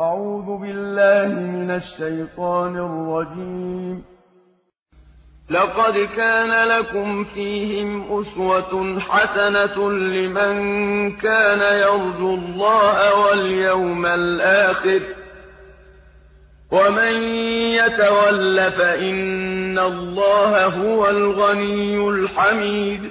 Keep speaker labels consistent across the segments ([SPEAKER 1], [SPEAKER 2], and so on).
[SPEAKER 1] أعوذ بالله من الشيطان الرجيم.
[SPEAKER 2] لقد كان لكم فيهم أسوة حسنة لمن كان يرجو الله واليوم الآخر. ومن يتول فإن الله هو الغني الحميد.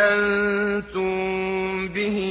[SPEAKER 2] أنتم به